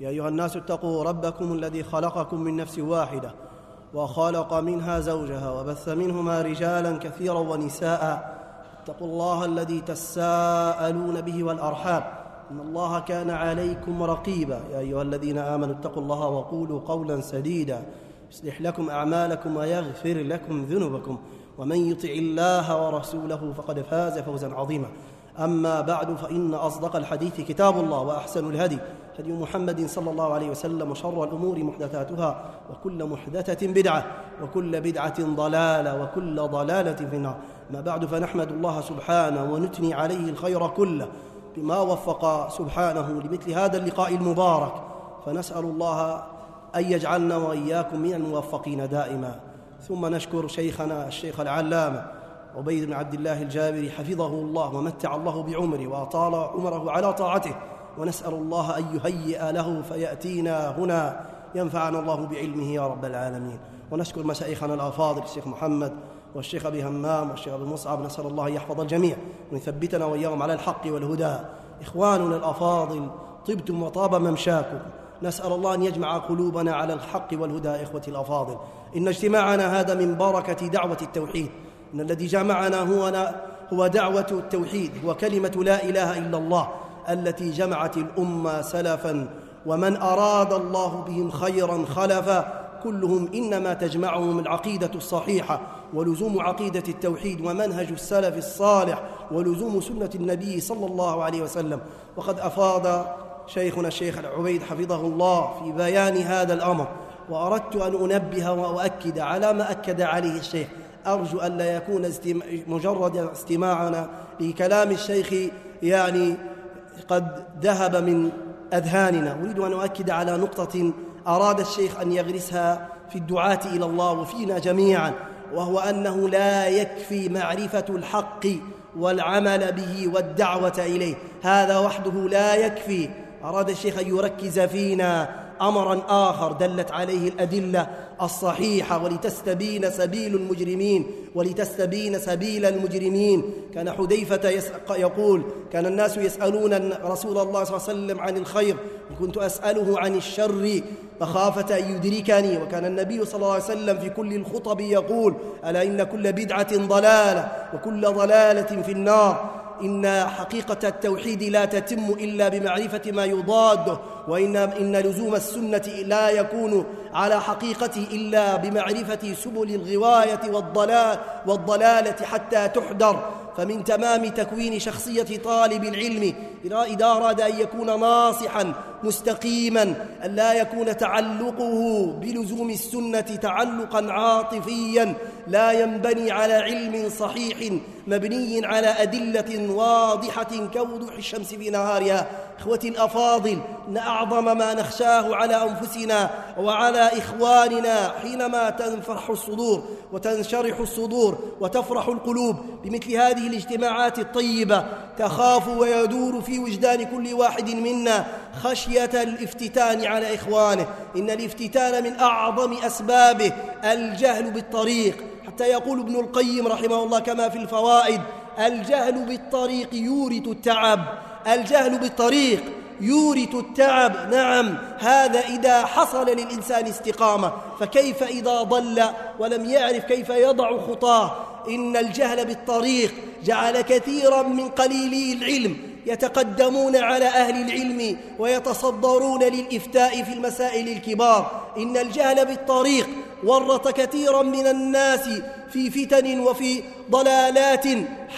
يا أيها الناس اتقوا ربكم الذي خلقكم من نفس واحدة وخلق منها زوجها وبث منهما رجالا كثيرا ونساء. اتقوا الله الذي تساءلون به والأرحام. إن الله كان عليكم رقيبا. يا أيها الذين آمنوا اتقوا الله وقولوا قولا سديدا. يصلح لكم أعمالكم ويغفر لكم ذنوبكم. ومن يطع الله ورسوله فقد فاز فوزا عظيما. أما بعد فإن أصدق الحديث كتاب الله وأحسن الهدي. هدي محمد صلى الله عليه وسلم وشر الأمور محدثاتها وكل محدثة بدعة وكل بدعة ضلالة وكل ضلالة في النار. ما بعد فنحمد الله سبحانه ونثني عليه الخير كله بما وفق سبحانه لمثل هذا اللقاء المبارك. فنسأل الله أن يجعلنا وإياكم من الموفقين دائما. ثم نشكر شيخنا الشيخ العلامة عبيد بن عبد الله الجابري حفظه الله ومتع الله بعمره وأطال عمره على طاعته. ونسأل الله أن يهيئ له فيأتينا هنا ينفعنا الله بعلمه يا رب العالمين. ونشكر مشايخنا الأفاضل الشيخ محمد والشيخ أبي همام والشيخ أبي مصعب نسأل الله أن يحفظ الجميع ويثبتنا وإياهم على الحق والهدى. إخواننا الأفاضل طبتم وطاب ممشاكم نسأل الله أن يجمع قلوبنا على الحق والهدى إخوتي الأفاضل. إن اجتماعنا هذا من بركة دعوة التوحيد. إن الذي جمعنا هو هو دعوة التوحيد هو كلمة لا إله إلا الله. التي جمعت الأمة سلفا ومن أراد الله بهم خيرا خلفا كلهم إنما تجمعهم العقيدة الصحيحة ولزوم عقيدة التوحيد ومنهج السلف الصالح ولزوم سنة النبي صلى الله عليه وسلم. وقد أفاض شيخنا الشيخ العبيد حفظه الله في بيان هذا الأمر. وأردت أن أنبه وأؤكد على ما أكد عليه الشيخ. أرجو أن لا يكون مجرد استماعنا لكلام الشيخ يعني قد ذهب من أذهاننا. أريد أن أؤكد على نقطة أراد الشيخ أن يغرسها في الدعاة إلى الله وفينا جميعا وهو أنه لا يكفي معرفة الحق والعمل به والدعوة إليه. هذا وحده لا يكفي. أراد الشيخ أن يركز فينا. امرا آخر دلت عليه الأدلة الصحيحة ولتستبين سبيل المجرمين ولتستبين سبيل المجرمين. كان حذيفة يقول كان الناس يسألون رسول الله صلى الله عليه وسلم عن الخير وكنت أسأله عن الشر مخافة أن يدركني. وكان النبي صلى الله عليه وسلم في كل الخطب يقول ألا إن كل بدعة ضلالة وكل ضلالة في النار. إن حقيقة التوحيد لا تتم إلا بمعرفة ما يضاده وإن إن لزوم السنة لا يكون على حقيقته إلا بمعرفة سبل الغواية والضلال والضلالة حتى تحدر فمن تمام تكوين شخصية طالب العلم إذا أراد أن يكون ناصحا مستقيما أن لا يكون تعلقه بلزوم السنة تعلقا عاطفيا لا ينبني على علم صحيح مبني على أدلة واضحة كوضوح الشمس في نهارها. إخوتي الأفاضل إن أعظم ما نخشاه على أنفسنا وعلى إخواننا حينما تنفرح الصدور وتنشرح الصدور وتفرح القلوب بمثل هذه الاجتماعات الطيبة تخاف ويدور في وجدان كل واحد منا خشية الافتتان على إخوانه. إن الافتتان من أعظم أسبابه الجهل بالطريق. حتى يقول ابن القيم رحمه الله كما في الفوائد الجهل بالطريق يورث التعب. الجهل بالطريق يورث التعب. نعم هذا إذا حصل للإنسان استقامة. فكيف إذا ضل ولم يعرف كيف يضع خطاه؟ إن الجهل بالطريق جعل كثيرا من قليلي العلم. يتقدمون على أهل العلم ويتصدرون للإفتاء في المسائل الكبار. إن الجهل بالطريق ورط كثيرا من الناس في فتن وفي ضلالات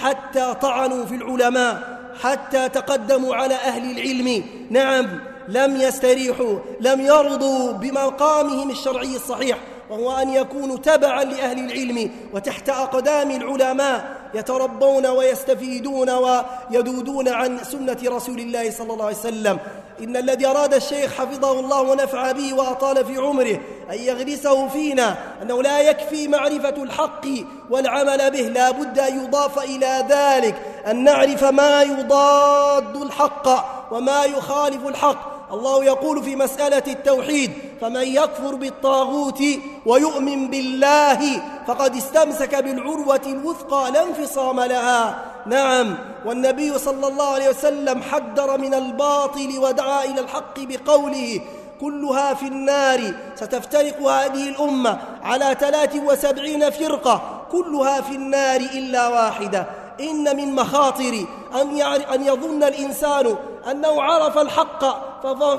حتى طعنوا في العلماء حتى تقدموا على أهل العلم. نعم لم يستريحوا لم يرضوا بمقامهم الشرعي الصحيح وهو أن يكونوا تبعا لأهل العلم وتحت أقدام العلماء. يتربون ويستفيدون ويدودون عن سنة رسول الله صلى الله عليه وسلم. إن الذي أراد الشيخ حفظه الله ونفع به وأطال في عمره أن يغرسه فينا أنه لا يكفي معرفة الحق والعمل به لا بد أن يضاف إلى ذلك. أن نعرف ما يضاد الحق وما يخالف الحق. الله يقول في مسألة التوحيد فمن يكفر بالطاغوت ويؤمن بالله فقد استمسك بالعروة الوثقى لا انفصام لها. نعم والنبي صلى الله عليه وسلم حذر من الباطل ودعا إلى الحق بقوله كلها في النار ستفترق هذه الأمة على ثلاث وسبعين فرقة كلها في النار إلا واحدة. إن من مخاطر أن, أن يظن الإنسان أنه عرف الحق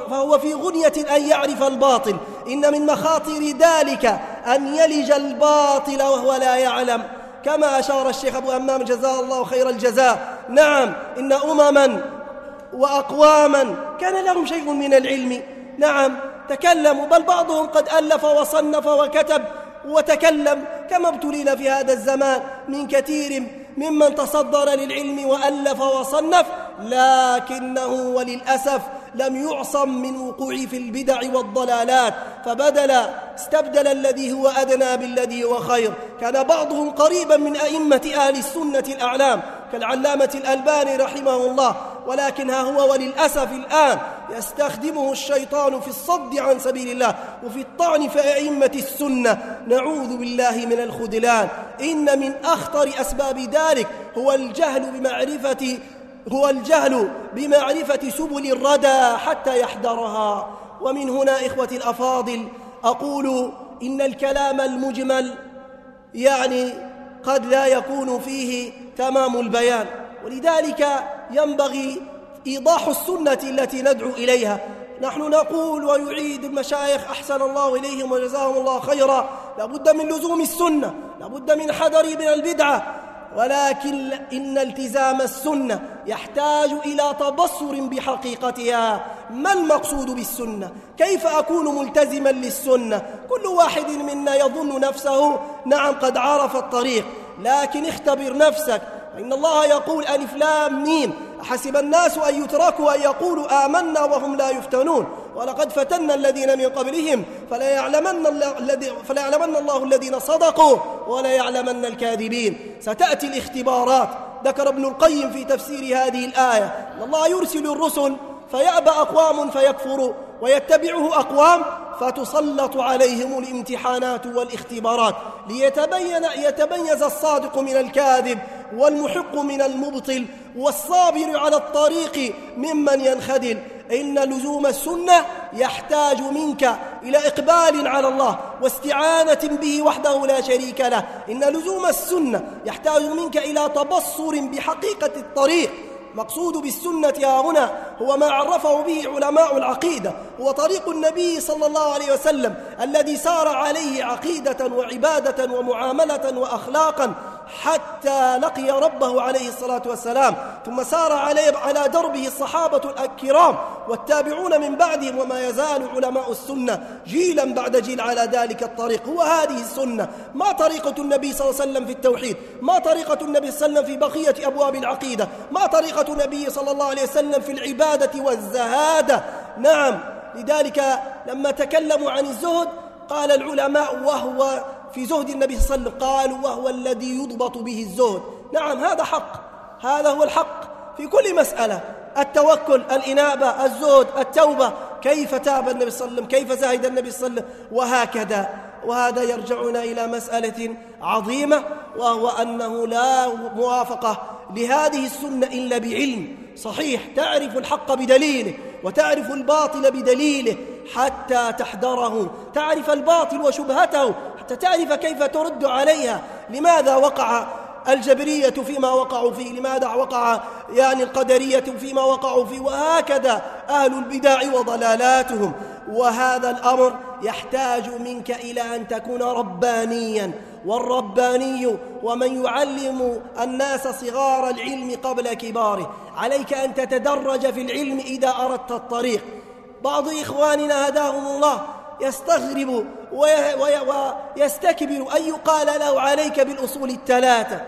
فهو في غنية أن يعرف الباطل. إن من مخاطر ذلك أن يلج الباطل وهو لا يعلم. كما أشار الشيخ أبو أمام جزاه الله خير الجزاء. نعم إن أمما وأقواما كان لهم شيء من العلم. نعم تكلموا بل بعضهم قد ألف وصنف وكتب وتكلم كما ابتلينا في هذا الزمان من كثير. ممن تصدر للعلم وألف وصنف لكنه وللأسف لم يعصم من وقوع في البدع والضلالات. فبدل استبدل الذي هو أدنى بالذي هو خير. كان بعضهم قريبا من أئمة أهل السنة الأعلام كالعلامة الألباني رحمه الله. ولكن ها هو وللأسف الآن يستخدمه الشيطان في الصد عن سبيل الله وفي الطعن في أئمة السنة. نعوذ بالله من الخذلان. إن من أخطر أسباب ذلك هو الجهل بمعرفة هو الجهل بمعرفة سبل الردى حتى يحذرها. ومن هنا إخوتي الأفاضل أقول إن الكلام المجمل يعني قد لا يكون فيه تمام البيان. ولذلك ينبغي إيضاح السنة التي ندعو إليها. نحن نقول ويعيد المشايخ أحسن الله إليهم وجزاهم الله خيرا. لابد من لزوم السنة لابد من حذر من البدعة. ولكن إن التزام السنة يحتاج إلى تبصر بحقيقتها. ما المقصود بالسنة؟ كيف أكون ملتزما للسنة؟ كل واحد منا يظن نفسه نعم قد عرف الطريق. لكن اختبر نفسك. إن الله يقول ألف لام ميم. حسب الناس أن يتركوا أن يقولوا آمنا وهم لا يفتنون. ولقد فتنا الذين من قبلهم فلا يعلمن, فلا يعلمن الله الذين صدقوا ولا يعلمن الكاذبين. ستأتي الاختبارات. ذكر ابن القيم في تفسير هذه الآية. أن الله يرسل الرسل فيأبى أقوام فيكفروا ويتبعه أقوام فتسلط عليهم الامتحانات والاختبارات. ليتبين يتميز الصادق من الكاذب. والمحق من المبطل والصابر على الطريق ممن ينخذل إن لزوم السنة يحتاج منك إلى إقبال على الله واستعانة به وحده لا شريك له. إن لزوم السنة يحتاج منك إلى تبصر بحقيقة الطريق. مقصود بالسنة ها هنا هو ما عرفه به علماء العقيدة. هو طريق النبي صلى الله عليه وسلم الذي سار عليه عقيدة وعبادة ومعاملة وأخلاقا حتى لقي ربه عليه الصلاة والسلام ثم سار عليه على دربه الصحابة الكرام والتابعون من بعدهم وما يزال علماء السنة جيلا بعد جيل على ذلك الطريق. هو هذه السنة. ما طريقة النبي صلى الله عليه وسلم في التوحيد؟ ما طريقة النبي صلى الله عليه وسلم في بقية أبواب العقيدة؟ ما طريقة النبي صلى الله عليه وسلم في العبادة والزهادة؟ نعم. لذلك لما تكلموا عن الزهد قال العلماء وهو في زهد النبي صلى الله عليه وسلم قالوا وهو الذي يضبط به الزهد. نعم هذا حق. هذا هو الحق في كل مسألة. التوكل الإنابة الزهد التوبة. كيف تاب النبي صلى الله عليه وسلم؟ كيف زهد النبي صلى الله عليه وسلم؟ وهكذا. وهذا يرجعنا إلى مسألة عظيمة وهو أنه لا موافقة لهذه السنة إلا بعلم. صحيح تعرف الحق بدليله وتعرف الباطل بدليله حتى تحذره. تعرف الباطل وشبهته حتى تعرف كيف ترد عليها. لماذا وقع الجبرية فيما وقعوا فيه؟ لماذا وقع يعني القدرية فيما وقعوا فيه؟ وهكذا أهل البدع وضلالاتهم. وهذا الأمر يحتاج منك إلى أن تكون ربانيا. والرباني ومن يعلم الناس صغار العلم قبل كباره. عليك أن تتدرج في العلم إذا أردت الطريق. بعض إخواننا هداهم الله. يستغرب ويستكبر أن يقال له عليك بالأصول الثلاثة.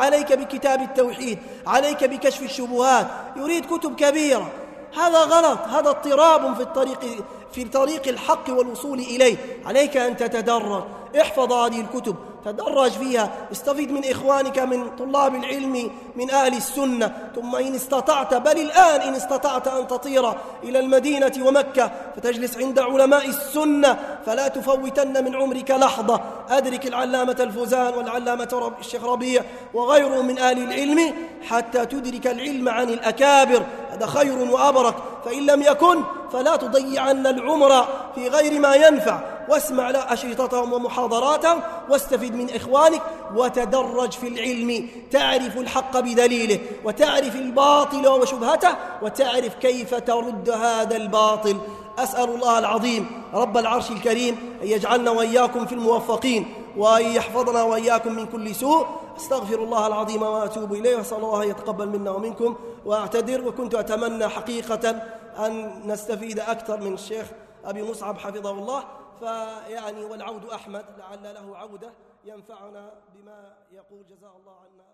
عليك بكتاب التوحيد عليك بكشف الشبهات. يريد كتب كبيرة. هذا غلط هذا اضطراب في الطريق في طريق الحق والوصول إليه. عليك أن تتدرج. احفظ هذه الكتب. تدرج فيها. استفيد من إخوانك من طلاب العلم من أهل السنة. ثم إن استطعت بل الآن إن استطعت أن تطير إلى المدينة ومكة فتجلس عند علماء السنة. فلا تفوتن من عمرك لحظة. أدرك العلامة الفوزان والعلامة الشيخ ربيع وغيره من أهل العلم حتى تدرك العلم عن الأكابر. هذا خير وأبرك. فإن لم يكن فلا تضيعن العمر في غير ما ينفع. واسمع أشرطتهم ومحاضراتهم واستفد من إخوانك وتدرج في العلم تعرف الحق بدليله وتعرف الباطل وشبهته وتعرف كيف ترد هذا الباطل. أسأل الله العظيم رب العرش الكريم أن يجعلنا وإياكم في الموفقين وأن يحفظنا وإياكم من كل سوء. أستغفر الله العظيم وأتوب إليه وأسأل الله يتقبل منا ومنكم وأعتذر وكنت أتمنى حقيقة أن نستفيد أكثر من الشيخ أبي مصعب حفظه الله فيعني والعود أحمد لعل له عودة ينفعنا بما يقول جزاه الله عنا.